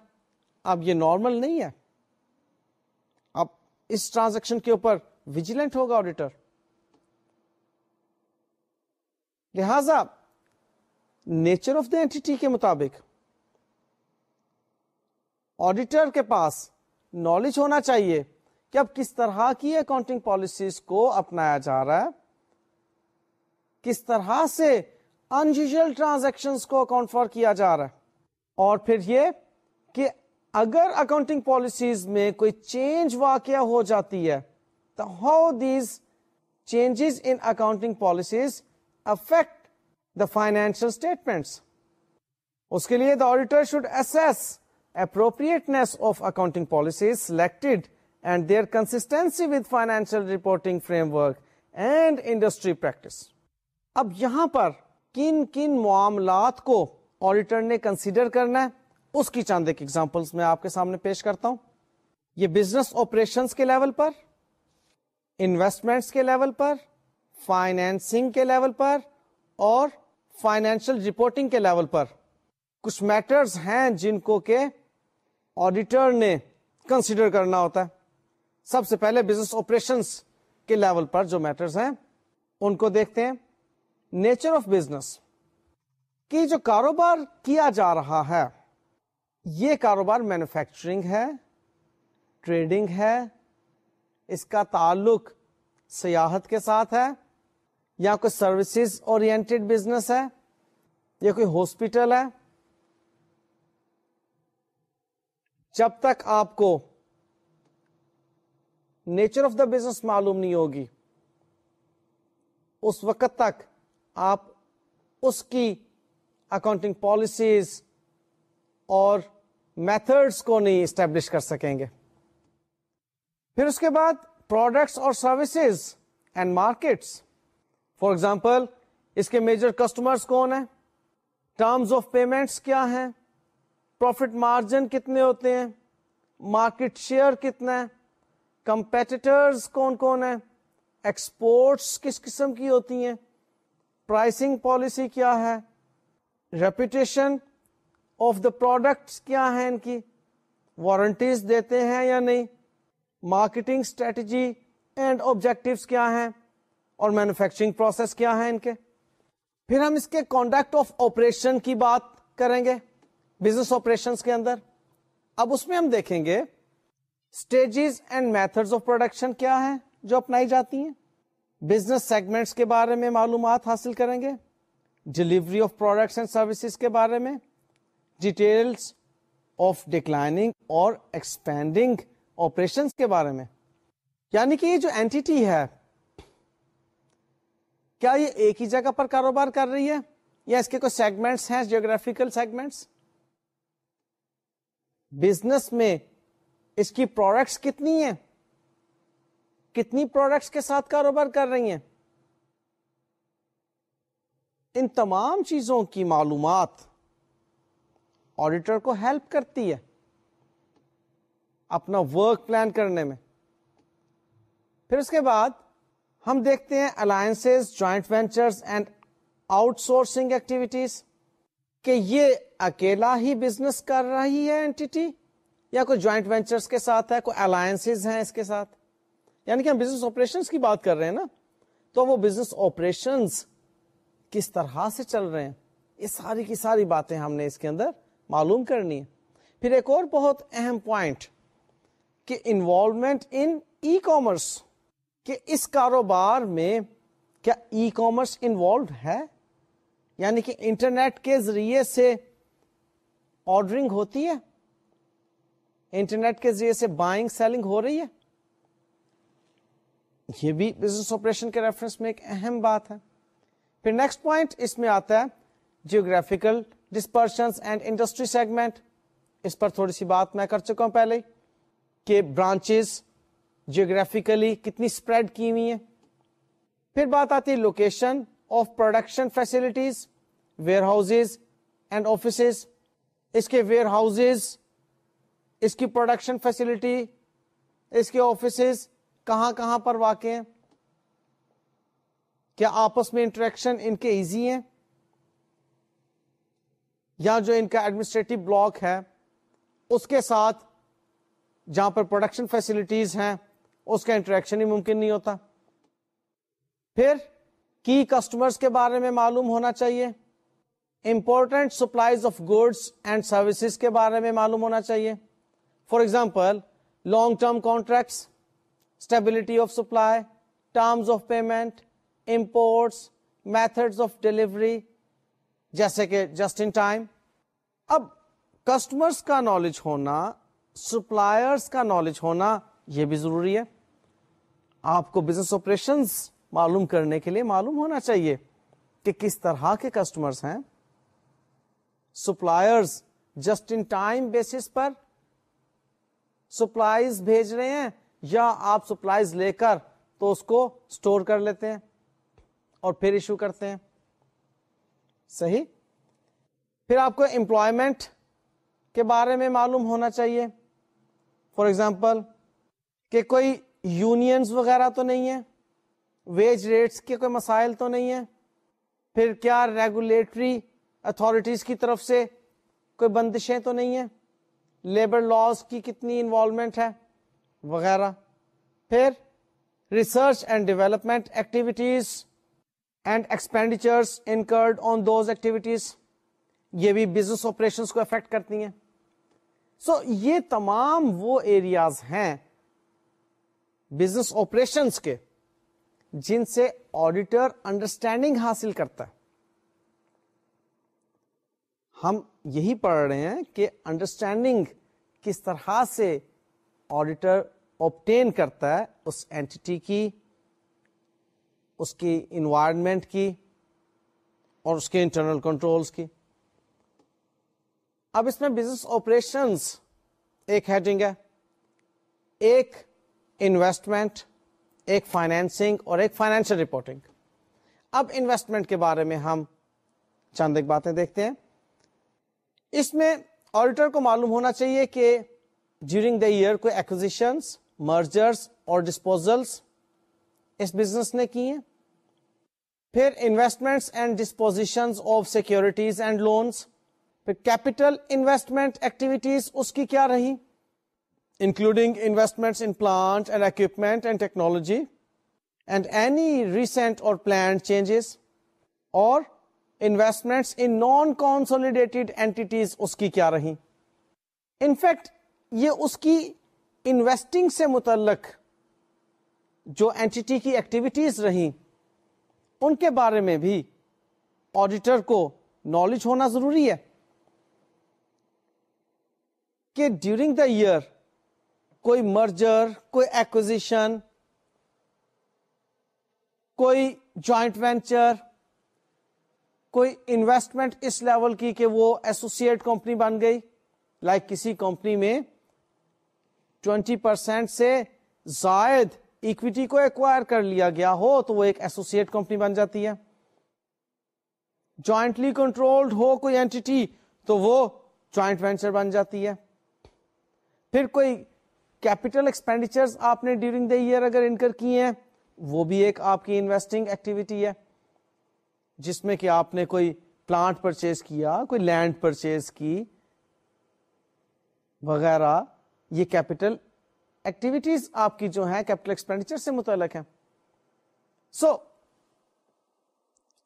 اب یہ نارمل نہیں ہے۔ اس ٹرانزیکشن کے اوپر ویجیلنٹ ہوگا آڈیٹر۔ لہذا، نیچر آف دا اینٹی کے مطابق، آڈیٹر کے پاس نالج ہونا چاہیے کہ اب کس طرح کی اکاؤنٹنگ پالیسیز کو اپنایا جا رہا ہے، کس طرح سے انیوژل ٹرانزیکشن کو اکاؤنٹ فار کیا جا رہا ہے۔ اور پھر یہ کہ اگر اکاؤنٹنگ پالیسیز میں کوئی چینج واقع ہو جاتی ہے، تو how these changes in accounting policies affect the financial statements اس کے لیے the auditor should assess appropriateness of accounting policies selected and their consistency with financial reporting framework and industry practice اب یہاں پر کن کن معاملات کو آڈیٹر نے کنسیڈر کرنا ہے؟ اس کی چاند ایک ایگزامپل میں آپ کے سامنے پیش کرتا ہوں۔ یہ بزنس آپریشن کے لیول پر انویسٹمنٹس کے لیول پر فائنینسنگ کے لیول پر اور فائنینشل رپورٹنگ کے لیول پر۔ کچھ میٹرز ہیں جن کو کہ آڈیٹر نے کنسیڈر کرنا ہوتا ہے۔ سب سے پہلے بزنس آپریشن کے لیول پر جو میٹرز ہیں، ان کو دیکھتے ہیں۔ نیچر آف بزنس کہ جو کاروبار کیا جا رہا ہے۔ یہ کاروبار مینوفیکچرنگ ہے ٹریڈنگ ہے، اس کا تعلق سیاحت کے ساتھ ہے یا کوئی سروسز اورینٹیڈ بزنس ہے یا کوئی ہاسپٹل ہے۔ جب تک آپ کو نیچر آف دا بزنس معلوم نہیں ہوگی، اس وقت تک آپ اس کی اکاؤنٹنگ پالیسیز اور میتھڈس کو نہیں اسٹیبلش کر سکیں گے۔ پھر اس کے بعد پروڈکٹس اور services and markets for example اس کے میجر کسٹمرس کون ہیں؟ ٹرمز آف پیمنٹس کیا ہیں؟ پروفٹ مارجن کتنے ہوتے ہیں؟ مارکیٹ شیئر کتنا ہے؟ کمپیٹیٹرز کون کون ہیں؟ ایکسپورٹس کس قسم کی ہوتی ہیں؟ پرائسنگ پالیسی کیا ہے؟ ریپوٹیشن آف دا پروڈکٹس کیا ہے ان کی؟ وارنٹیز دیتے ہیں یا نہیں؟ مارکیٹنگ اسٹریٹجی اینڈ آبجیکٹو کیا ہیں؟ اور مینوفیکچرنگ پروسیس کیا ہے ان کے؟ پھر ہم اس کے کانڈکٹ آف آپریشن کی بات کریں گے بزنس آپریشن کے اندر۔ اب اس میں ہم دیکھیں گے stages and method of production کیا ہے جو اپنائی جاتی ہیں۔ بزنس سیگمنٹس کے بارے میں معلومات حاصل کریں گے۔ Delivery of products and services کے بارے میں۔ ڈیٹیلس آف ڈکلائننگ اور ایکسپینڈنگ آپریشن کے بارے میں۔ یعنی کہ یہ جو اینٹی ہے، کیا یہ ایک ہی جگہ پر کاروبار کر رہی ہے؟ یا اس کے کوئی سیگمنٹس ہیں جیوگرافیکل سیگمنٹس بزنس میں اس کی پروڈکٹس کتنی ہیں؟ کتنی پروڈکٹس کے ساتھ کاروبار کر رہی ہیں؟ ان تمام چیزوں کی معلومات آڈیٹر کو ہیلپ کرتی ہے اپنا ورک پلان کرنے میں۔ پھر اس کے بعد ہم دیکھتے ہیں alliance joint ventures and outsourcing activities کہ یہ اکیلا ہی بزنس کر رہی ہے اینٹی یا کوئی جوائنٹ وینچرس کے ساتھ ہے، کوئی الائنس ہیں اس کے ساتھ؟ یعنی کہ ہم بزنس آپریشن کی بات کر رہے ہیں نا۔ تو وہ بزنس آپریشن کس طرح سے چل رہے ہیں؟ یہ ساری کی ساری باتیں ہم نے اس کے اندر معلوم کرنی ہے۔ پھر ایک اور بہت اہم پوائنٹ کہ انوالومنٹ ان ای کامرس کہ اس کاروبار میں کیا ای کامرس انوالوڈ ہے؟ یعنی کہ انٹرنیٹ کے ذریعے سے آرڈرنگ ہوتی ہے؟ انٹرنیٹ کے ذریعے سے بائنگ سیلنگ ہو رہی ہے؟ یہ بھی بزنس آپریشن کے ریفرنس میں ایک اہم بات ہے۔ پھر نیکسٹ پوائنٹ اس میں آتا ہے geographical dispersion and industry segment اس پر تھوڑی سی بات میں کر چکا ہوں پہلے کہ برانچز جیوگرافیکلی کتنی اسپریڈ کی ہوئی ہیں۔ پھر بات آتی ہے location of production facilities warehouse and offices اس کے ویئر ہاؤز اس کی پروڈکشن فیسلٹی اس کے آفیسز کہاں کہاں پر واقع ہیں؟ کیا آپس میں انٹریکشن ان کے ایزی ہیں؟ یا جو ان کا ایڈمنسٹریٹو بلاک ہے، اس کے ساتھ جہاں پر پروڈکشن فیسلٹیز ہیں، اس کا انٹریکشن ہی ممکن نہیں ہوتا۔ پھر کی کسٹمرز کے بارے میں معلوم ہونا چاہیے۔ Important supplies of goods and services کے بارے میں معلوم ہونا چاہیے۔ For example long term contracts stability of supply terms of payment imports method of delivery جیسے کہ جسٹ ان ٹائم اب کسٹمرس کا نالج ہونا سپلائرس کا نالج ہونا، یہ بھی ضروری ہے. آپ کو بزنس آپریشن معلوم کرنے کے لیے معلوم ہونا چاہیے کہ کس طرح کے کسٹمرس ہیں. Suppliers just in time basis per supplies بھیج رہے ہیں یا آپ سپلائیز لے کر تو اس کو اسٹور کر لیتے ہیں اور پھر ایشو کرتے ہیں. صحیح؟ پھر آپ کو امپلائمنٹ کے بارے میں معلوم ہونا چاہیے۔ فار ایگزامپل کہ کوئی یونینز وغیرہ تو نہیں ہے ویج ریٹس کے کوئی مسائل تو نہیں ہے پھر کیا ریگولیٹری اتارٹیز کی طرف سے کوئی بندشیں تو نہیں ہیں؟ لیبر لاس کی کتنی انوالومنٹ ہے؟ وغیرہ۔ پھر research and development activities and expenditure incurred on those activities یہ بھی بزنس آپریشن کو افیکٹ کرتی ہیں۔ سو so, یہ تمام وہ ایریاز ہیں بزنس آپریشنس کے جن سے آڈیٹر انڈرسٹینڈنگ حاصل کرتا ہے۔ ہم یہی پڑھ رہے ہیں کہ انڈرسٹینڈنگ کس طرح سے آڈیٹر اوپٹین کرتا ہے اس اینٹی کی اس کی انوائرمنٹ کی اور اس کے انٹرنل کنٹرولز کی۔ اب اس میں بزنس آپریشنس ایک ہیڈنگ ہے۔ ایک انویسٹمنٹ ایک فائنینسنگ اور ایک فائنینشیل رپورٹنگ اب انویسٹمنٹ کے بارے میں ہم چند ایک باتیں دیکھتے ہیں۔ اس میں آڈیٹر کو معلوم ہونا چاہیے کہ ڈیورنگ دا ایئر کوئی ایکوزیشنس مرجرس اور ڈسپوزلس اس بزنس نے کی ہیں۔ پھر investments and disposition of securities and loans پھر کیپیٹل انویسٹمنٹ ایکٹیویٹیز اس کی کیا رہی؟ Including investment in plant and equipment and technology and any recent اور پلانٹ چینجز اور investment in non consolidated entities اس کی کیا رہی؟ انفیکٹ یہ اس کی انویسٹنگ سے متعلق جو اینٹی کی ایکٹیویٹیز رہی ان کے بارے میں بھی آڈیٹر کو نالج ہونا ضروری ہے کہ ڈیورنگ دا ایئر کوئی مرجر کوئی ایکوزیشن کوئی جوائنٹ وینچر کوئی انویسٹمنٹ اس لیول کی کہ وہ ایسوسیٹ کمپنی بن گئی لائک like کسی کمپنی میں ٹوینٹی پرسینٹ سے زائد اکویٹی کو ایکوائر کر لیا گیا ہو تو وہ ایک ایسوسیٹ کمپنی بن جاتی ہے۔ جوائنٹلی کنٹرولڈ ہو کوئی اینٹی تو وہ جوائنٹ وینچر بن جاتی ہے۔ پھر کوئی کیپیٹل ایکسپینڈیچر آپ نے ڈیورنگ دا ایئر اگر انکر کیے ہیں، وہ بھی ایک آپ کی انویسٹنگ ایکٹیویٹی ہے۔ جس میں کہ آپ نے کوئی پلانٹ پرچیز کیا، کوئی لینڈ پرچیز کی، وغیرہ، یہ کیپیٹل ایکٹیویٹیز آپ کی جو ہیں کیپٹل ایکسپینڈیچر سے متعلق ہے سو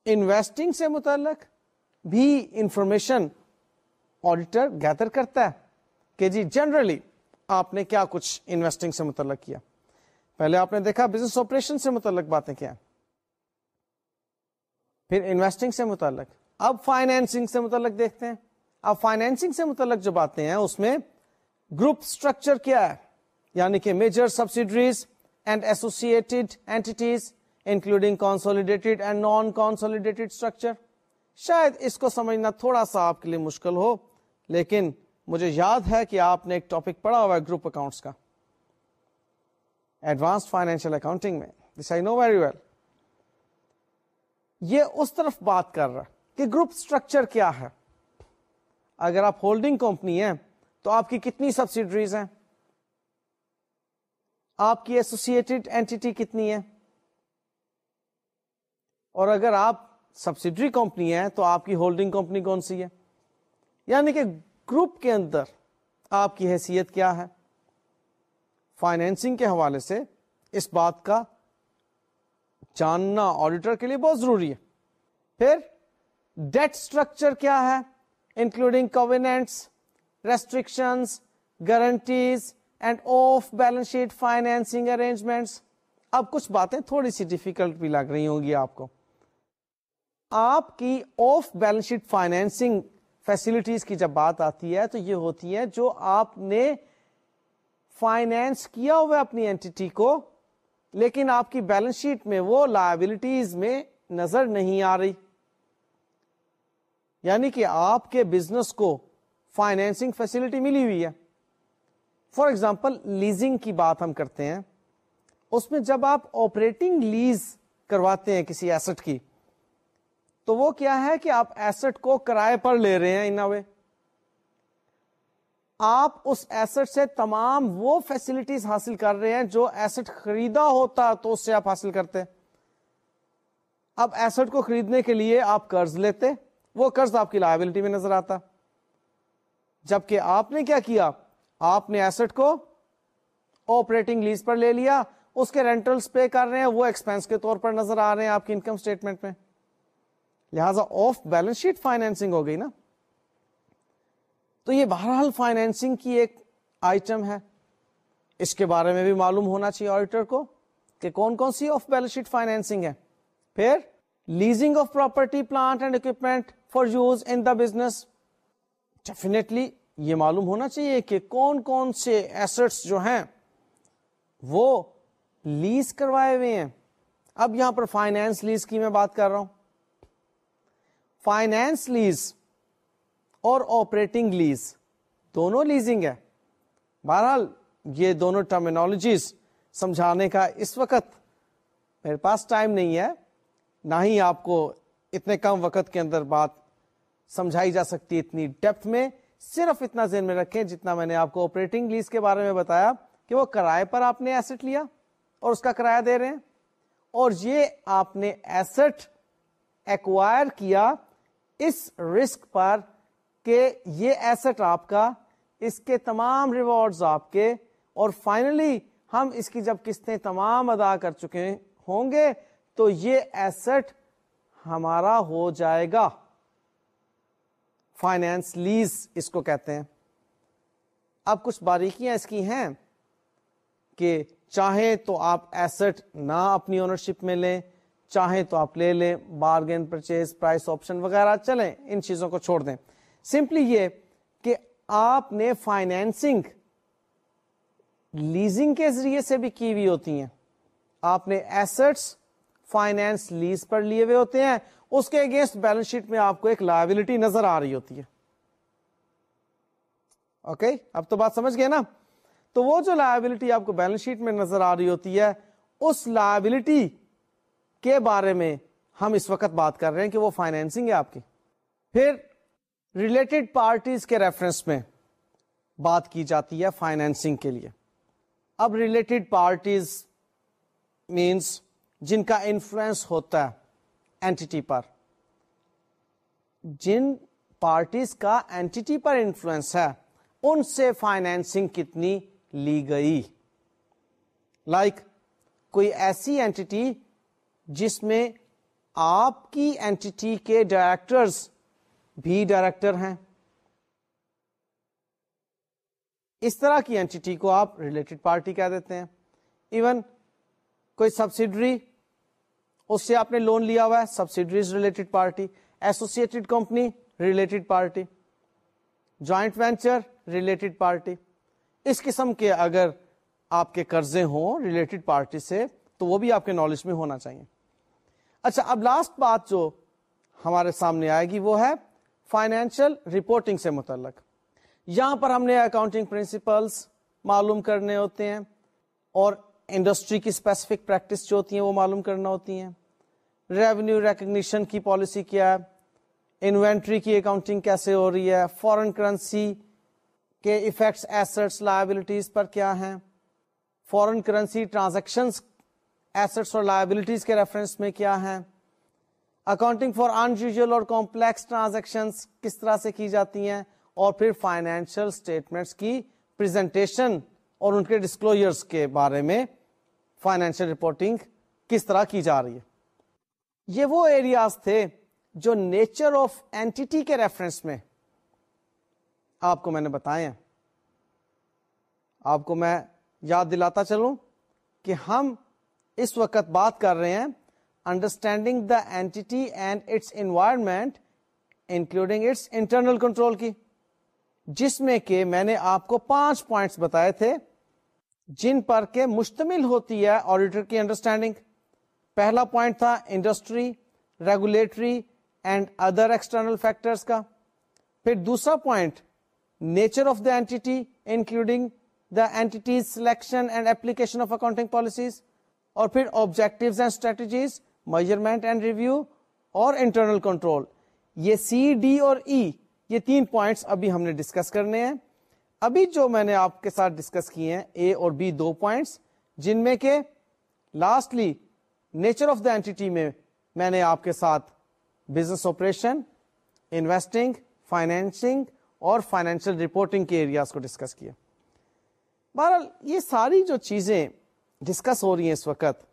انویسٹنگ سے متعلق بھی انفارمیشن آڈیٹر گیدر کرتا ہے کہ جی جنرلی آپ نے کیا کچھ انویسٹنگ سے متعلق کیا۔ پہلے آپ نے دیکھا بزنس آپریشن سے متعلق باتیں کیا پھر انویسٹنگ سے متعلق۔ اب فائنینسنگ سے متعلق دیکھتے ہیں۔ اب فائنینسنگ سے متعلق جو باتیں ہیں، اس میں گروپ اسٹرکچر کیا ہے؟ یعنی کہ major subsidiaries and associated entities including consolidated and non consolidated structure شاید اس کو سمجھنا تھوڑا سا آپ کے لیے مشکل ہو، لیکن مجھے یاد ہے کہ آپ نے ایک ٹاپک پڑھا ہوا ہے گروپ اکاؤنٹس کا۔ ایڈوانس فائنینشیل اکاؤنٹنگ میں۔ دس آئی نو ویری ویل یہ اس طرف بات کر رہا کہ گروپ اسٹرکچر کیا ہے۔ اگر آپ ہولڈنگ کمپنی ہیں تو آپ کی کتنی سبسڈریز ہیں؟ آپ کی ایسوسیٹڈ اینٹی کتنی ہے؟ اور اگر آپ سبسڈری کمپنی ہے تو آپ کی ہولڈنگ کمپنی کون سی ہے؟ یعنی کہ گروپ کے اندر آپ کی حیثیت کیا ہے؟ فائنینسنگ کے حوالے سے اس بات کا جاننا آڈیٹر کے لیے بہت ضروری ہے۔ پھر ڈیٹ اسٹرکچر کیا ہے؟ Including covenants restrictions guarantees and off balance sheet financing arrangements اب کچھ باتیں تھوڑی سی ڈیفیکلٹ بھی لگ رہی ہوں گی آپ کو۔ آپ کی off balance sheet financing facilities کی جب بات آتی ہے تو یہ ہوتی ہے جو آپ نے فائنینس کیا ہوا اپنی اینٹی کو، لیکن آپ کی بیلنس شیٹ میں وہ لائبلٹیز میں نظر نہیں آ رہی۔ یعنی کہ آپ کے بزنس کو فائنینسنگ فیسلٹی ملی ہوئی ہے۔ فار ایگزامپل لیزنگ کی بات ہم کرتے ہیں، اس میں جب آپ آپریٹنگ لیز کرواتے ہیں کسی ایسٹ کی، تو وہ کیا ہے کہ آپ ایسٹ کو کرائے پر لے رہے ہیں ان وے آپ اس ایسٹ سے تمام وہ فیسلٹیز حاصل کر رہے ہیں جو ایسٹ خریدا ہوتا تو اس سے آپ حاصل کرتے۔ اب ایسٹ کو خریدنے کے لیے آپ قرض لیتے، وہ قرض آپ کی لائبلٹی میں نظر آتا۔ جبکہ آپ نے کیا کیا؟ آپ نے ایسٹ کو آپریٹنگ لیز پر لے لیا، اس کے رینٹلز پے کر رہے ہیں، وہ ایکسپینس کے طور پر نظر آ رہے ہیں آپ کی انکم اسٹیٹمنٹ میں۔ لہذا آف بیلنس شیٹ فائنینسنگ ہو گئی نا۔ تو یہ بہرحال فائنینسنگ کی ایک آئٹم ہے۔ اس کے بارے میں بھی معلوم ہونا چاہیے آڈیٹر کو کہ کون کون سی آف بیلنس شیٹ فائنینسنگ ہے۔ پھر leasing of property plant and equipment for use in the business definitely یہ معلوم ہونا چاہیے کہ کون کون سے ایسٹس جو ہیں وہ لیز کروائے ہوئے ہیں۔ اب یہاں پر فائنینس لیز کی میں بات کر رہا ہوں۔ فائنینس لیز اور آپریٹنگ لیز دونوں لیزنگ ہے۔ بہرحال یہ دونوں ٹرمینالوجیز سمجھانے کا اس وقت میرے پاس ٹائم نہیں ہے۔ نہ ہی آپ کو اتنے کم وقت کے اندر بات سمجھائی جا سکتی اتنی ڈیپتھ میں۔ صرف اتنا ذہن میں رکھیں جتنا میں نے آپ کو آپریٹنگ لیز کے بارے میں بتایا کہ وہ کرائے پر آپ نے ایسٹ لیا اور اس کا کرایہ دے رہے ہیں۔ اور یہ آپ نے ایسٹ ایکوائر کیا اس رسک پر کہ یہ ایسٹ آپ کا، اس کے تمام ریوارڈز آپ کے۔ اور فائنلی ہم اس کی جب قسطیں تمام ادا کر چکے ہوں گے تو یہ ایسٹ ہمارا ہو جائے گا۔ فائنینس لیز اس کو کہتے ہیں۔ اب کچھ باریکیاں اس کی ہیں کہ چاہیں تو آپ ایسٹ نہ اپنی اونرشپ میں لیں، چاہیں تو آپ لے لیں بارگین پرچیز پرائس آپشن وغیرہ چلیں، ان چیزوں کو چھوڑ دیں۔ سمپلی یہ کہ آپ نے فائنینسنگ لیزنگ کے ذریعے سے بھی کی ہوئی ہوتی ہیں۔ آپ نے ایسٹس فائنینس لیز پر لیے ہوئے ہوتے ہیں، اس کے اگینسٹ بیلنس شیٹ میں آپ کو ایک لائبلٹی نظر آ رہی ہوتی ہے۔ Okay okay? اب تو بات سمجھ گئے نا؟ تو وہ جو لائبلٹی آپ کو بیلنس شیٹ میں نظر آ رہی ہوتی ہے، اس لائبلٹی کے بارے میں ہم اس وقت بات کر رہے ہیں کہ وہ فائنینسنگ ہے آپ کی۔ پھر ریلیٹڈ پارٹیز کے ریفرنس میں بات کی جاتی ہے فائنینسنگ کے لیے۔ اب ریلیٹڈ پارٹیز مینس جن کا انفلوئنس ہوتا ہے اینٹی پر۔ جن پارٹیز کا اینٹی پر انفلوئنس ہے ان سے فائنینسنگ کتنی لی گئی۔ لائک like, کوئی ایسی اینٹی جس میں آپ کی اینٹی کے ڈائریکٹرز بھی ڈائریکٹر ہیں۔ اس طرح کی اینٹی کو آپ ریلیٹڈ پارٹی کہہ دیتے ہیں۔ ایون کوئی سبسڈری اس سے آپ نے لون لیا ہوا ہے subsidiaries related party associated company related party joint venture related party اس قسم کے اگر آپ کے قرضے ہوں ریلیٹڈ پارٹی سے، تو وہ بھی آپ کے نالج میں ہونا چاہیے۔ اچھا اب لاسٹ بات جو ہمارے سامنے آئے گی وہ ہے فائنینشیل رپورٹنگ سے متعلق۔ یہاں پر ہم نے اکاؤنٹنگ پرنسپلس معلوم کرنے ہوتے ہیں اور انڈسٹری کی اسپیسیفک پریکٹس جو ہوتی ہیں وہ معلوم کرنا ہوتی ہیں۔ ریونیو ریکگنیشن کی پالیسی کیا ہے۔ انوینٹری کی اکاؤنٹنگ کیسے ہو رہی ہے۔ فورن کرنسی کے افیکٹس ایسٹس لائبلٹیز پر کیا ہیں۔ فورن کرنسی ٹرانزیکشن ایسٹس اور لائبلٹیز کے ریفرنس میں کیا ہیں۔ اکاؤنٹنگ فار ان اور کمپلیکس ٹرانزیکشن کس طرح سے کی جاتی ہیں۔ اور پھر فائنینشیل اسٹیٹمنٹس کی پریزنٹیشن اور ان کے ڈسکلوجرس کے بارے میں فائنینشیل رپورٹنگ کس طرح کی جا رہی ہے؟ یہ وہ ایریاز تھے جو نیچر آف اینٹی کے ریفرنس میں آپ کو میں نے بتایا آپ کو میں یاد دلاتا چلوں کہ ہم اس وقت بات کر رہے ہیں understanding the entity and its environment including its internal control کی، جس میں کہ میں نے آپ کو پانچ پوائنٹس بتائے تھے جن پر کے مشتمل ہوتی ہے آڈیٹر کی انڈرسٹینڈنگ پہلا پوائنٹ تھا industry regulatory and other external factors کا. پھر دوسرا point nature of the entity including the entity's selection and application of accounting policies اور پھر objective and strategies measurement and review اور انٹرنل کنٹرول یہ سی ڈی اور ای e یہ تین پوائنٹس ابھی ہم نے ڈسکس کرنے ہیں. ابھی جو میں نے آپ کے ساتھ ڈسکس کیے ہیں اے اور بی دو پوائنٹس جن میں کہ lastly nature of the entity میں میں نے آپ کے ساتھ بزنس آپریشن انویسٹنگ فائنینسنگ اور فائنینشیل رپورٹنگ کے ایریاز کو ڈسکس کیا بہرحال یہ ساری جو چیزیں ڈسکس ہو رہی ہیں اس وقت،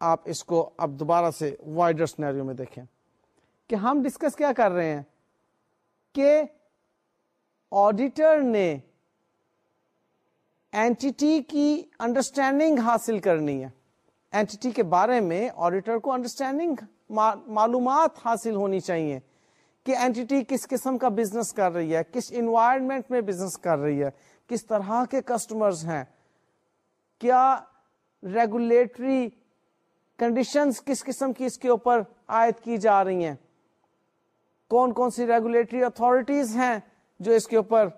آپ اس کو اب دوبارہ سے وائڈر سنیریو میں دیکھیں کہ ہم ڈسکس کیا کر رہے ہیں کہ آڈیٹر نے اینٹی کی انڈرسٹینڈنگ حاصل کرنی ہے۔ اینٹی کے بارے میں آڈیٹر کو انڈرسٹینڈنگ معلومات حاصل ہونی چاہیے کہ اینٹی کس قسم کا بزنس کر رہی ہے، کس انوائرمنٹ میں بزنس کر رہی ہے، کس طرح کے کسٹمرز ہیں، کیا ریگولیٹری کنڈیشنز کس قسم کی اس کے اوپر عائد کی جا رہی ہیں، کون کون سی ریگولیٹری اتارٹیز ہیں جو اس کے اوپر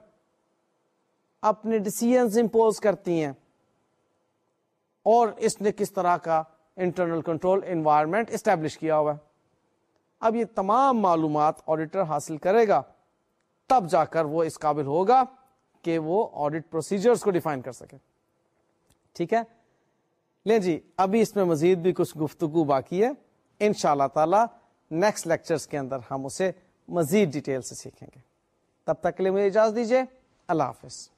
اپنے ڈسیزنز امپوز کرتی ہیں اور اس نے کس طرح کا انٹرنل کنٹرول انوائرمنٹ اسٹیبلش کیا ہوا ہے۔ اب یہ تمام معلومات آڈیٹر حاصل کرے گا، تب جا کر وہ اس قابل ہوگا کہ وہ آڈیٹ پروسیجرز کو ڈیفائن کر سکے۔ ٹھیک ہے؟ لیں جی ابھی اس میں مزید بھی کچھ گفتگو باقی ہے۔ ان شاء اللہ تعالی نیکسٹ لیکچرز کے اندر ہم اسے مزید ڈیٹیل سے سیکھیں گے۔ تب تک کے لیے مجھے اجازت دیجیے اللہ حافظ۔